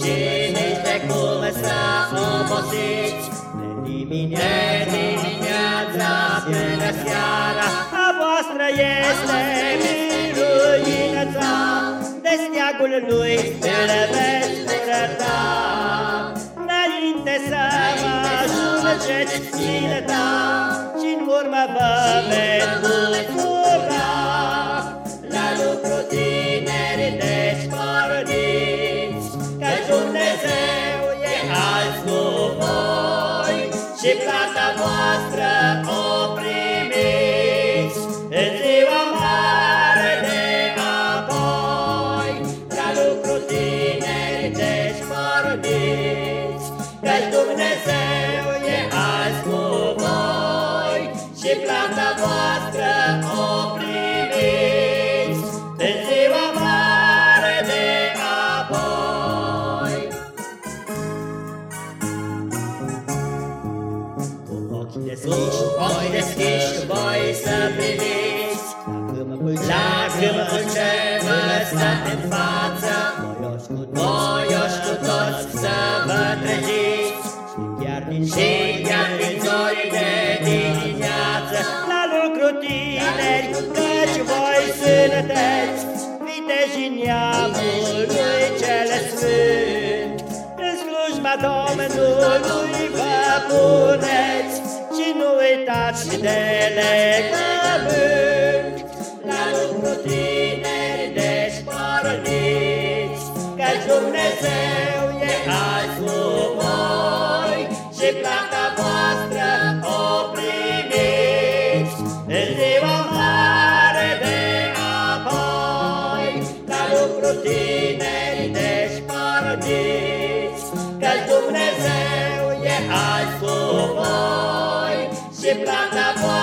Și nici de cum să obosiți? De dimineața până seara. A voastră este miluința. De steagul lui îl veți purăta Înainte să vă ajungeți țineta Și-n urmă vă Și plata voastră o primiți În ziua mare de apoi La lucru tineri deci porniți Că Dumnezeu e azi cu voi. Și plata voastră ochi deschiși, Voi deschiși voi să priviți Lacrimă ce vă stă în față. Voioși cu toți să vă treziți Chiar din Și chiar din zori de dimineață. La lucru tineri, căci voi sunteți Viteji neamului cel sfânt. În slujba Domnului vă puneți Și nu uitați de legământ La lucru tineri deci porniți Căci Dumnezeu e azi cu voi Și plata voastră de plataforma.